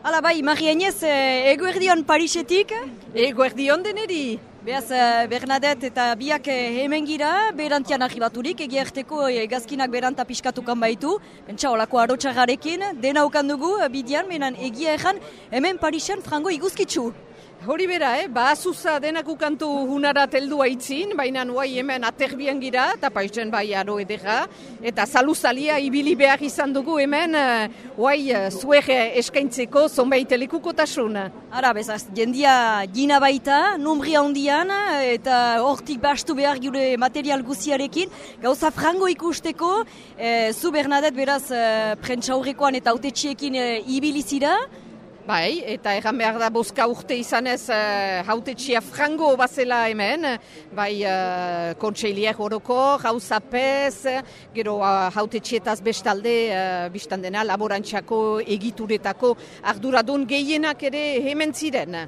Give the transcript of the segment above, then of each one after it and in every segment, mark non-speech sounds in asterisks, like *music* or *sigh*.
Hala bai, Mariainez, eh, eguerdion Parisetik. Eguerdion deneri. Beaz, eh, Bernadette eta biak eh, hemen gira, berantian arribaturik, egiarteko egazkinak beranta piskatukan baitu. Bentsa, olako arotxagarekin, dena ukan dugu, bidian, menan egia erran, hemen Parisen frango iguzkitzu. Hori bera, eh? ba azuza denak ukantu hunara teldu aitzin, baina nuai hemen aterbian gira, eta paizen bai aro edera, eta zaluzalia ibili behar izan dugu hemen, huai uh, zuer eskaintzeko zonbait elikukotasun. Ara, bezaz, jendia gina baita, numbria hondian, eta hortik bastu behar gure material guziarekin, gauza frango ikusteko, eh, zu Bernadette beraz eh, prentsaurrekoan eta autetxiekin eh, ibilizira, Bai, eta erran behar da boska urte izanez uh, hautetxia frango bazela hemen, bai uh, kontseiliak horoko, gauzapez, gero uh, hautetxietaz bestalde, uh, biztandena, laborantxako egituretako arduradun gehienak ere hemen ziren.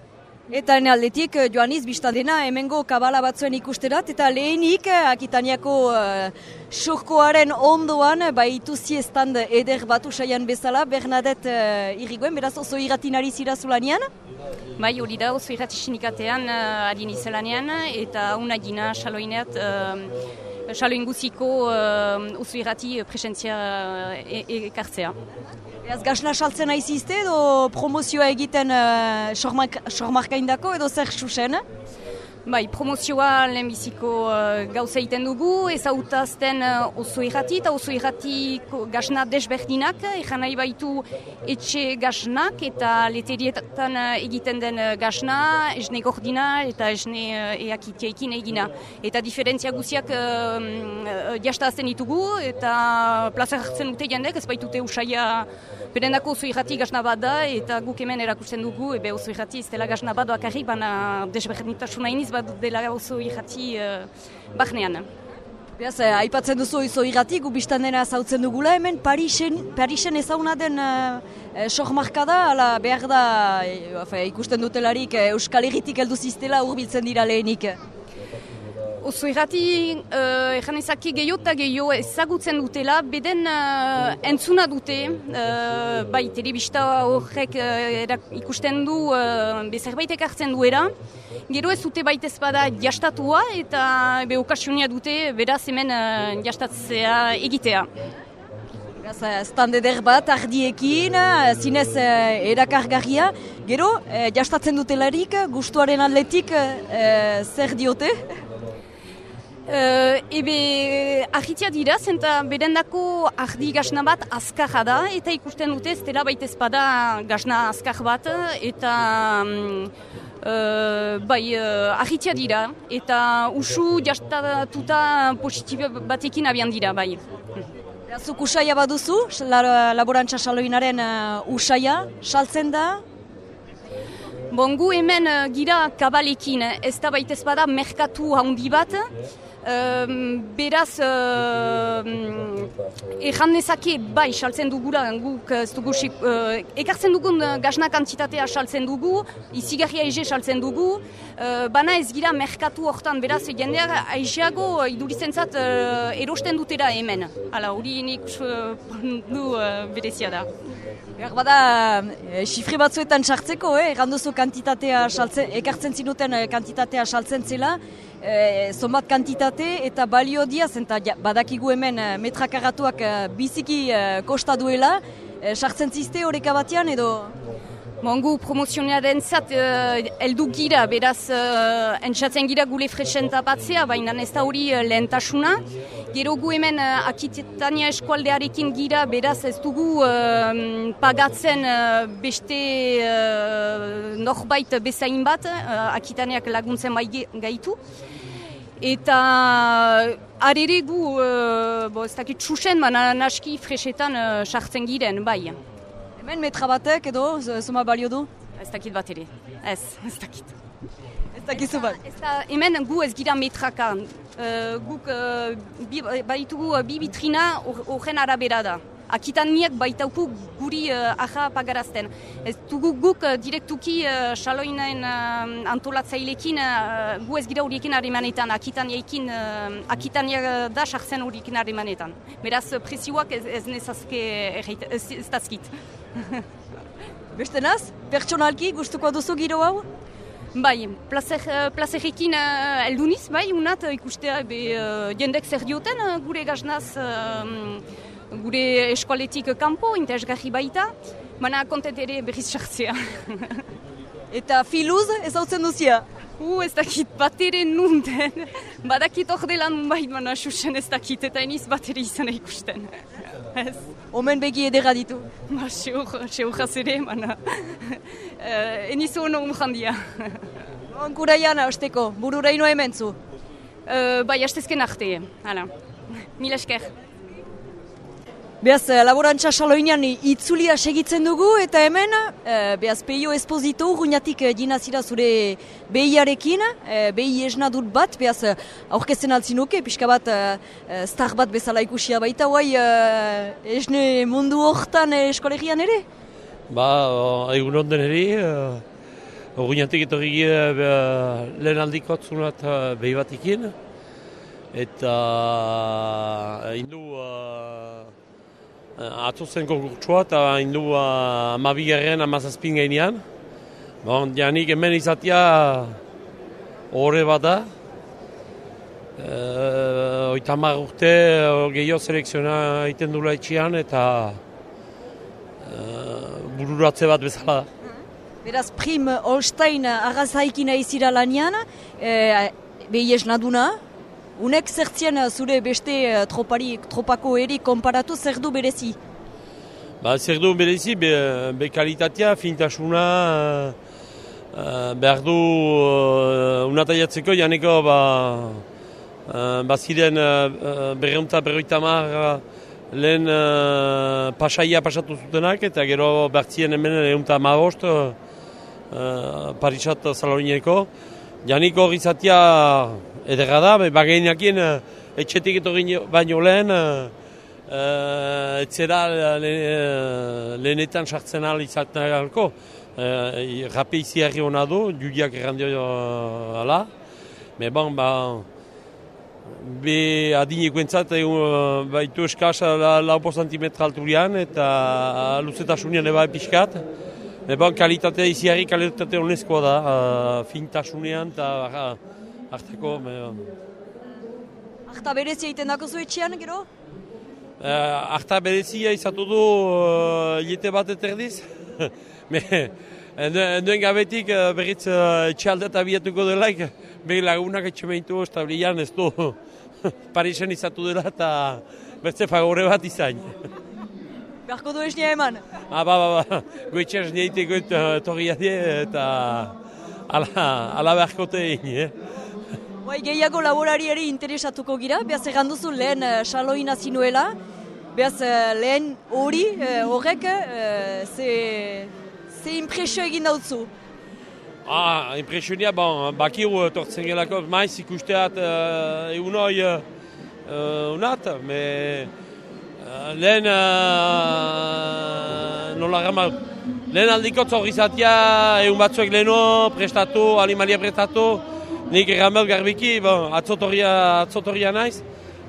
Eta ene aldetik, eh, Joaniz, biztadena, hemengo kabala batzuen ikusterat, eta lehenik, eh, akitaniako uh, surkoaren ondoan, baitu stand eder batu saian bezala, Bernadette uh, irrigoen, beraz oso irratinari zira zulanean? Bai, hori da, oso irrati sinikatean uh, adin izelanean, eta unagina saloineat, uh, saloin guziko uh, oso irrati presentzia uh, ekartzea. Ez gasna saltzen aizizte edo promozioa egiten uh, sormarka indako edo zer susen? Bai, promozioa lehenbiziko uh, gauza egiten dugu, ez autazten uh, oso irrati eta oso irratiko gasna desberdinak, ezan nahi baitu etxe gasnak eta leterietan uh, egiten den uh, gasna, esne gordina eta esne uh, eakiteekin egina. Eta diferentzia guziak uh, uh, jastazten ditugu eta plaza hartzen dute jendek, ez baitute usaia Berendako oso irrati gasna bat da, eta guk hemen erakusten dugu, ebe oso irrati ez dela gasna bat doakarri, baina desberdintasuna bat dela oso irrati uh, bahnean. Beaz, eh, aipatzen duzu oso irrati, gu biztan dena zautzen dugula, hemen Parisen, Parisen ezaguna den uh, uh, da, ala behar da uh, ikusten dutelarik Euskal Herritik heldu ziztela urbiltzen dira lehenik. Oso errati, uh, erran ezaki gehiago eta gehiago ezagutzen dutela, beden uh, entzuna dute, uh, bai, telebista horrek uh, ikusten du, uh, bezerbait ekartzen duera, gero ez dute baita ezpada jastatua eta be okasionia dute, beraz hemen uh, jastatzea egitea. Stande der bat ardiekin, zinez uh, erakargarria, gero jastatzen dutelarik, gustuaren atletik uh, zer diote? Uh, ebe ahitia dira, zenta berendako ahdi gasna bat azkarra da, eta ikusten dute ez dela baita ezpada gasna azkar bat, eta um, uh, bai uh, ahitia dira, eta usu jastatuta positibe batekin abian dira, bai. Zuk usaia baduzu, laborantza saloinaren uh, usaia, saltzen da? Bon, gu hemen gira kabalekin, ez da baita ezpada merkatu handi bat, Um, beraz, uh, ejan nezake bai saltzen dugula, guk ez dugu, uh, ekartzen dugun gazna kantitatea saltzen dugu, izigarria eze saltzen dugu, uh, bana ez gira merkatu hortan, beraz, jendeak aizeago iduritzen zat uh, erosten dutera hemen. Hala, hori nik uh, du uh, berezia da. Behar bada, e, xifri batzuetan sartzeko, eh? erranduzu kantitatea saltzen, ekartzen zinuten kantitatea saltzen zela, e, zonbat kantitate eta balio dia, zenta badakigu hemen e, metrakaratuak e, biziki e, kosta duela, sartzen zizte horreka batean edo? Mongu promozionearen zat eldu gira, beraz uh, entzatzen gira gule fresen tapatzea, baina ez da hori uh, lehentasuna. Gero gu hemen uh, Akitania eskualdearekin gira, beraz ez dugu pagatzen beste uh, norbait bezain bat, uh, Akitaniak laguntzen bai gaitu. Eta arere gu, uh, bo ez dakit txusen, baina naski fresetan sartzen giren, bai. Hemen metra batek edo, zuma balio du? Ez dakit bat ere, ez, ez dakit. Ez dakit bat? Ez da, hemen gu ez gira metraka. Uh, guk uh, bi, baitugu uh, bi bitrina horren arabera da. Akitaniak baitauku guri uh, aja pagarazten. Ez dugu guk uh, direktuki uh, xaloinen uh, antolatzailekin uh, gu ez gira horiekin harimanetan. Akitaniaekin, uh, akitania da sartzen horiekin harimanetan. Beraz, presioak ez, ez nezazke ez, ez Beste *laughs* naz, pertsonalki gustuko duzu giro hau? Bai, plazer, eh, plazerrekin uh, elduniz, bai, unat uh, ikustea be, jendek zer dioten gure gaznaz gure eskualetik kanpo, interesgarri baita, baina kontent ere berriz sartzea. *laughs* Eta filuz ez hau duzia? Uh, ez dakit bat ere nunden. Badakit hor dela nun bai, baina susen ez dakit, eta eniz bat ere izan ikusten. Ez. Omen begi edera ditu. Ba, seur, seur jazere, baina uh, eniz hono umjandia. Onkura jana, osteko, burura ino hemen zu? Uh, bai, hastezken arte, hala. Mila esker. Beaz, laborantza saloinean itzulia segitzen dugu, eta hemen, e, beaz, peio esposito, ruñatik dinazira zure behiarekin, e, behi esna dut bat, beaz, aurkezen altzinuke, pixka bat, e, star bat bezala ikusia baita, guai, e, esne mundu hortan eskolegian ere? Ba, egun onden eri, ruñatik eto gigi lehen aldiko atzunat behi bat ikin, eta indu, Uh, Atzo zen konkurtsua eta hindu amabigarren amazazpin gainean. Bon, janik hemen izatea horre bat da. Uh, oita urte uh, gehiago selekziona egiten dula itxian eta uh, bururatze bat bezala da. Beraz, prim Holstein arrazaikina izira lanian, eh, behi esnaduna, Unek zertzien eh, zure beste uh, tropari, tropako eri konparatu zer du berezi? Ba, zer du berezi, be, be kalitatea, fintasuna, uh, behar du uh, unataiatzeko, janeko ba, uh, baziren uh, berreunta berroita mar lehen uh, pasaia pasatu zutenak, eta gero bertzien hemen eunta maost uh, Parisat Salorineko. Janiko gizatia edera da, bageinakien uh, etxetik etorri baino lehen, uh, uh, etzera lehenetan sartzen ahal izaten ahalko. Uh, rape izi hona du, judiak errandio uh, ala. Me bon, ba, be adineko entzat, uh, baitu eskaz laupo centimetra alturian, eta luzetasunean eba episkat. Me bon, kalitatea izi kalitatea honezkoa da, uh, fintasunean eta uh, hartako. Me. Arta berezia egiten dako zuetxean, gero? Uh, arta berezia izatu du uh, ilete bat eterdiz. *laughs* me, enduen gabetik uh, berriz uh, etxalde eta biatuko delaik, behi lagunak etxe mehintu establian ez du *laughs* Parisen izatu dela eta beste fagore bat izan. *laughs* Beharko du esnia eman? Ah, ba, ba, ba. Goitxe esnia ite goit uh, torri eta ala, ala beharko egin, eh? Bai, gehiago laborari interesatuko gira, behaz erranduzu lehen uh, saloina zinuela, behaz uh, lehen hori, uh, horrek, uh, ze, ze impresio egin dautzu? Ah, impresionia, bon, bakiru tortzen gelako, maiz ikusteat uh, egun hori uh, unat, me lehen uh, nola gama lehen aldiko zorrizatia egun batzuek leheno prestatu, animalia prestatu nik erramel garbiki bon, atzotorria, atzotorria naiz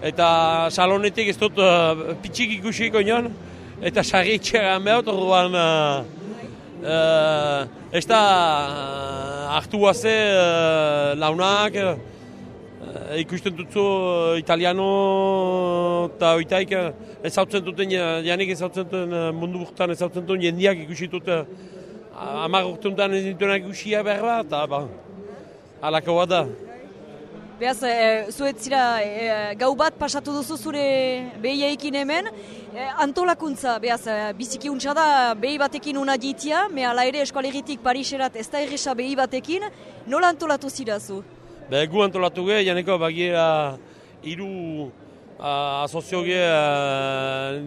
eta salonetik ez dut uh, pitxik ikusiko nion eta sarri itxeran behot orduan uh, uh, ez da uh, hartu guaze uh, launak uh, ikusten dutzu uh, italiano eta oitaik uh, ez hautzen duten, janik ez hautzen duten uh, mundu burtan ez hautzen duten jendiak ikusi dut uh, amar ez dituenak ikusia behar bat, eta ba, alako bat da. Beaz, e, zuet zira e, gau bat pasatu duzu zure behieekin hemen, e, antolakuntza, beaz, e, biziki untsa da behi batekin una ditia, me ala ere eskualeritik Pariserat ez da erresa behi batekin, nola antolatu zira zu? Be, gu antolatu ge, janeko bagia iru asozio ge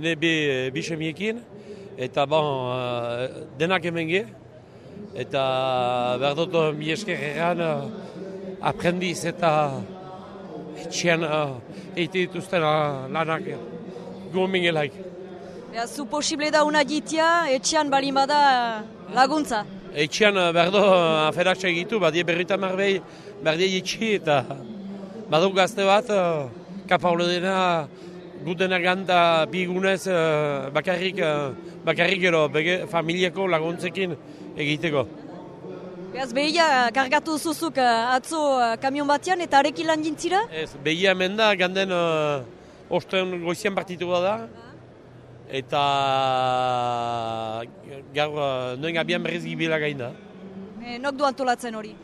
nebe bisemiekin, eta bon, denak hemen ge, eta behar dut mi esker egan aprendiz eta etxean eite dituzten lanak gu mingelaik. Ja, zu posible da una ditia, etxean bali bada laguntza? Etxean behar du aferatxe egitu, badie berrita marbei, behar die etxi eta badu gazte bat, kapaule dena gutena ganta bigunez uh, bakarrik, uh, bakarrik gero bege, familiako laguntzekin egiteko. Beaz, behia, kargatu zuzuk uh, atzo uh, kamion batean eta arekin lan jintzira? Ez, behia hemen da, ganden uh, osten goizian partitu da, eta gaur uh, noen abian berriz gibila gain da. E, nok du antolatzen hori?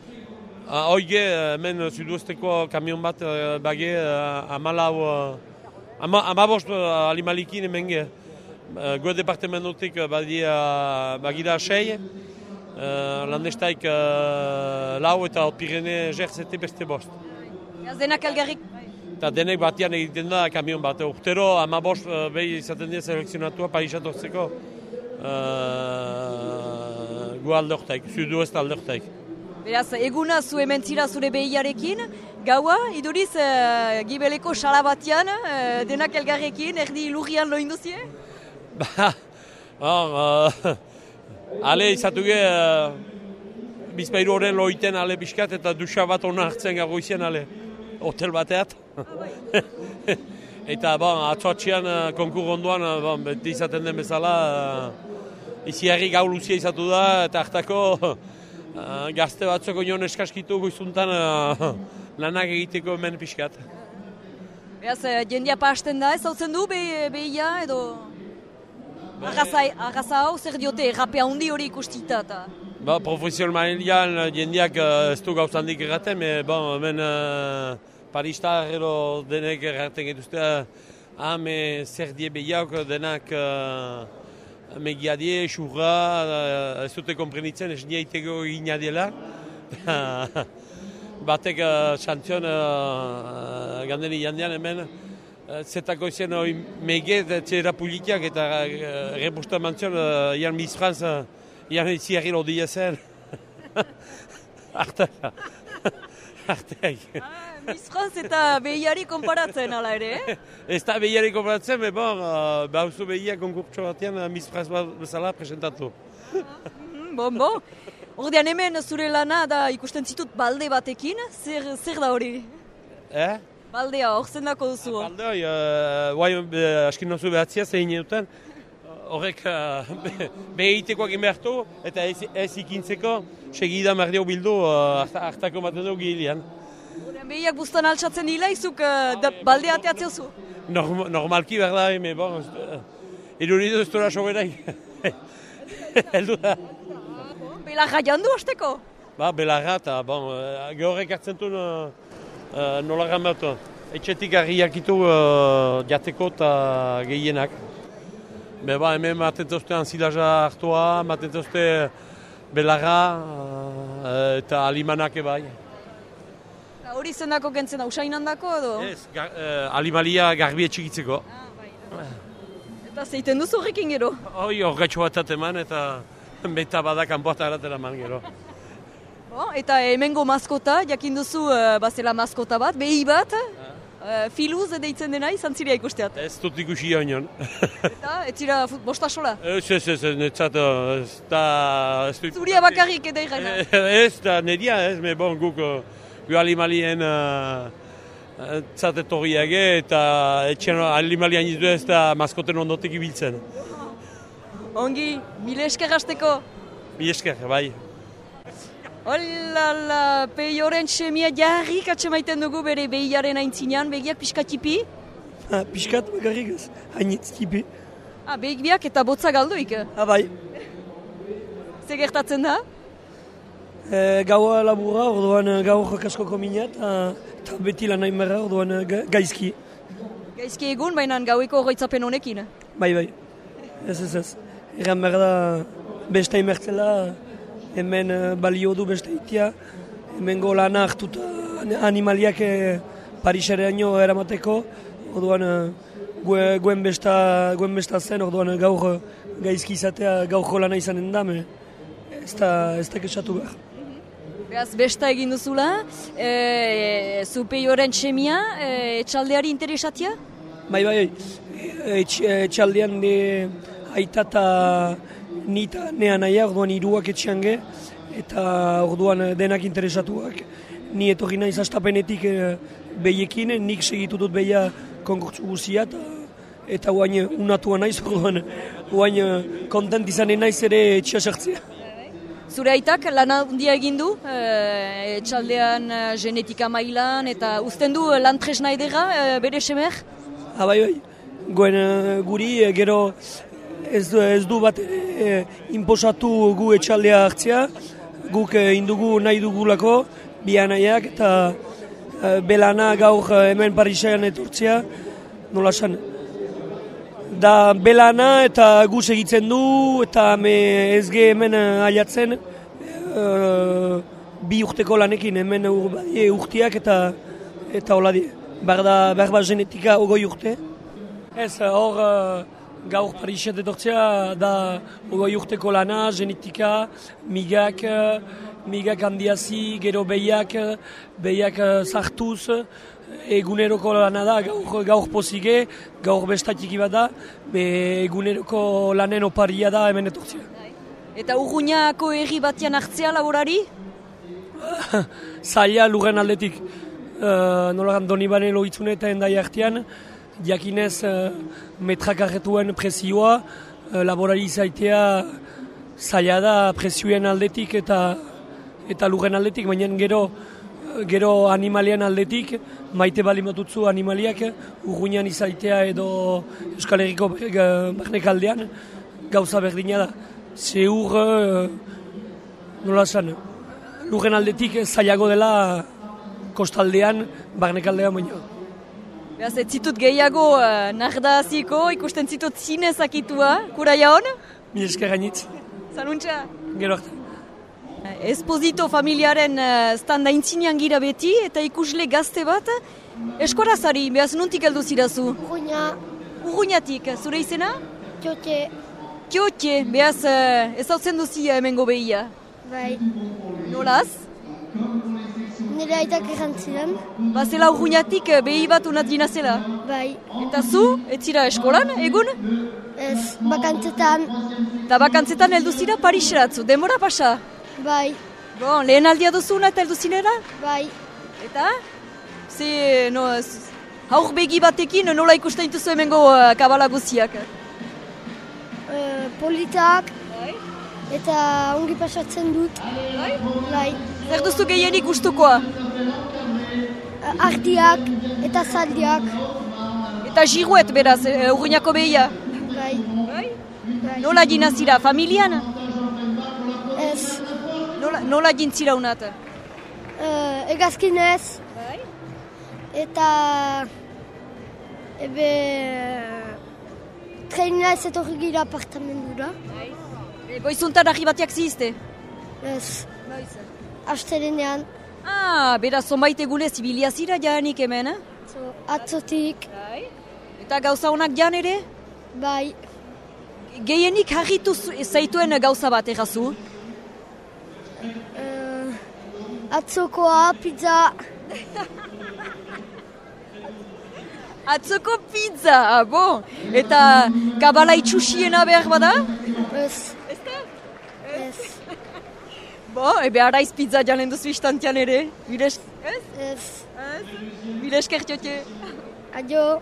Uh, Hoige, hemen suduesteko kamion bat uh, bage uh, amalau, uh, ama, amabost uh, alimalikin hemen. Uh, Goe departamentotik badia, bagira sei, uh, landestaik uh, lau eta Pirene jerzete beste bost. Beaz, denak elgarrik Eta denek batian egiten da kamion bat. Urtero amabost uh, behi izaten dira selekzionatua Parisatortzeko uh, gu aldortaik, zudu ez aldortaik. Beraz, eguna zu hemen zira zure behiarekin, gaua, iduriz, uh, gibeleko sala batean, uh, denak elgarrekin, erdi lurrian loin duzie? *laughs* Ba, hor, uh, ale izatu ge, uh, bizpairu horren loiten ale pixkat eta duxa bat hona hartzen gagoizien ale, hotel bateat. *laughs* eta bon, atxoatxean uh, konkur onduan, uh, bon, beti izaten den bezala, uh, iziarri gau luzia izatu da, eta hartako uh, *laughs* gazte batzoko nion eskaskitu goizuntan lanak egiteko hemen pixkat. Beraz, jendia pasten da, ez hautzen du be, behia edo... Arraza hau zer diote, rapea handi hori ikustita eta... Ba, profesionalian jendeak uh, ez du gauzandik erraten, me, bon, hemen uh, Paristar edo denek erraten dituzte, ah, me zer die behiauk denak uh, megiadie, xurra, uh, ez dute komprenitzen, ez niaiteko gina dela. *laughs* Batek uh, xantzion uh, gandeni jandean hemen, zetako izen hori mege, txera politiak eta uh, reposta mantzion, uh, Jan Miss France, uh, Jan Itziarri lodia zen. *laughs* Arteak. *laughs* Arteak. Miss France eta behiari konparatzen ala ere, eh? *laughs* Ez da behiari konparatzen, me bon, uh, bauzu behia konkurtso batean uh, Miss France bezala presentatu. Mm, bon, bon. Ordean hemen zure lana da ikusten zitut balde batekin, zer, zer da hori? Eh? Baldea, hor zendako duzu. Balde hori, uh, guai, uh, askin nozu behatzia zein duten, horrek uh, behitekoak inbertu eta ez, ez ikintzeko segida merdio bildu uh, hartako dugu gilean. Ordean behiak bustan altsatzen dila, izuk uh, da, baldea teatzea zu. Norm, normalki behar da, eme, bon, uh, iruridu ez dura soberai. *laughs* Heldu da. Belarra jandu hasteko. Ba, belarra eta, bon, gehorrek hartzen du uh, uh, nola gambatu. Etxetik harriak itu uh, jateko eta gehienak. Be ba, hemen maten zozte anzilaja hartua, maten zozte belarra uh, eta alimanak ebai. Hori zendako gentzen da, usain handako edo? Ez, ga, uh, alimalia garbi etxikitzeko. Eta zeiten duzu horrekin gero? Hoi orgatxo bat eman eta beta bada kanpoat aratera eman gero. Bo, eta hemengo maskota, jakin duzu uh, bazela maskota bat, behi bat, uh, filuz deitzen dena izan zirea ikusteat. Ez dut ikusi joan. *laughs* Eta, ez zira bostasola? Ez, ez, ez, ez, netzat, ez da... ez Zuria bakarrik edo irrena. *laughs* Ez, da, nedia ez, me bon, guk uh, gu alimalien uh, zatetorriage eta etxen alimalien izu ez da maskoten ondotik ibiltzen. Ongi, mile esker hasteko. Mi esker, bai. Olala, peioren semia jarrik atxemaiten dugu bere behiaren aintzinean, begiak pixkatipi. Ha, Piskat bakarrik ez, hainitz tipi. Ah, behik biak eta botza galduik. Ha, bai, Ze gertatzen da? e, gaua laburra, orduan e, gaur kaskoko mina eta beti lan nahi merra, orduan e, ga- gaizki. Gaizki egun, baina gaueko horretzapen honekin. Bai, bai, ez ez ez. Erran behar da beste imertzela, hemen e, balio du beste itia, hemen go lana hartuta animaliak e, Pariseraino eramateko, orduan gue, guen, besta, guen besta zen, orduan gaur gaizki izatea gaurko lana izanen da, me, ez da, ez da kesatu behar. Beraz, besta egin duzula, e, zu peioren semia, e, etxaldeari interesatia? Bai, bai, etx, etxaldean de eta nita nea naia, orduan iruak etxean ge, eta orduan denak interesatuak. Ni etorri naiz astapenetik eh, behiekin, nik segitu dut behia konkurtsu guzia, eta eta guain unatua naiz, orduan guain kontent izanen naiz ere etxea sartzea. Zure aitak lan handia egin du, e, etxaldean e, genetika mailan, eta uzten du lan tresna edera, e, bere semer? Ha, bai, bai. Goen e, guri, e, gero ez, ez du bat e, imposatu gu etxaldea hartzea, guk e, indugu nahi dugulako, bi anaiak, eta e, belana gaur e, hemen Parisean etortzea, nola san. Da belana eta gu segitzen du, eta me ez ge hemen aiatzen, e, bi urteko lanekin hemen ur, urtiak eta eta hola die. Behar da, behar bat genetika ogoi urte. Ez, hor gaur Pariset etortzea da ogoi urteko lana, genetika, migak, migak handiazi, gero behiak, behiak zartuz, eguneroko lana da, gaur, gaur pozige, gaur bestatiki bat da, be eguneroko lanen oparia da hemen etortzea. Eta urruñako herri batean hartzea laborari? *laughs* zaila lurren aldetik uh, nola donibane loitzune eta endai artean, jakinez uh, metrakarretuen presioa, uh, laborari zaitea zaila da presioen aldetik eta eta lurren aldetik, baina gero gero animalian aldetik, maite bali matutzu animaliak, urruinan izaitea edo Euskal Herriko eh, barnek gauza berdina da. Zeur, uh, nola esan, lurren aldetik zailago dela kostaldean, barnekaldean baino. Beraz, ez zitut gehiago uh, nardaziko, ikusten zitut zinezakitua, kura jaon? Mi esker gainitz, Zanuntza? gero arte. Esposito familiaren uh, standa intzinean gira beti, eta ikusle gazte bat, eskorazari, behaz nuntik heldu zirazu? Ruina, Urruñatik, zure izena? txote, Kiotie, behaz uh, ez hau duzi hemengo behia. bai. Nolaz? Nire aitak errantzidan, Bazela urruñatik eh, behi bat unat ginazela. bai. Eta zu, ez eskolan, egun? Ez, bakantzetan, Eta bakantzetan heldu zira Pariseratzu, demora pasa. bai, Bon, lehen aldia duzuna eta heldu zinera? bai. Eta? Ze, no, z- haur begi batekin nola ikusten dituzu hemengo uh, kabala guziak. Uh, politak, eta ongi pasatzen dut, bai. Zer duzu gehienik gustukoa? Ardiak eta zaldiak, Eta jiruet beraz, uh, urruñako behia. bai. bai. Nola ginazira, familian? Ez, Nola, nola gintzira unat? uh, egazkinez, Bai. eta ebe treinera ez etorri gira apartamendura. E, goizuntan ahi batiak zizte? Ez, astelenean, Ah, beraz, zonbait egunez ibilia zira janik hemen, eh? so, atzotik, Eta gauza honak jan ere? bai. Gehienik harritu zaituen gauza bat errazu? Uh, atzokoa, pizza, *laughs* Atzoko pizza, ah, bon. Eta kabala itxusiena behar bada? Ez, Bo, ebe araiz pizza jalen duzu istantian ere. Bire, es- ez? ez. Bire eskertiote. Adio.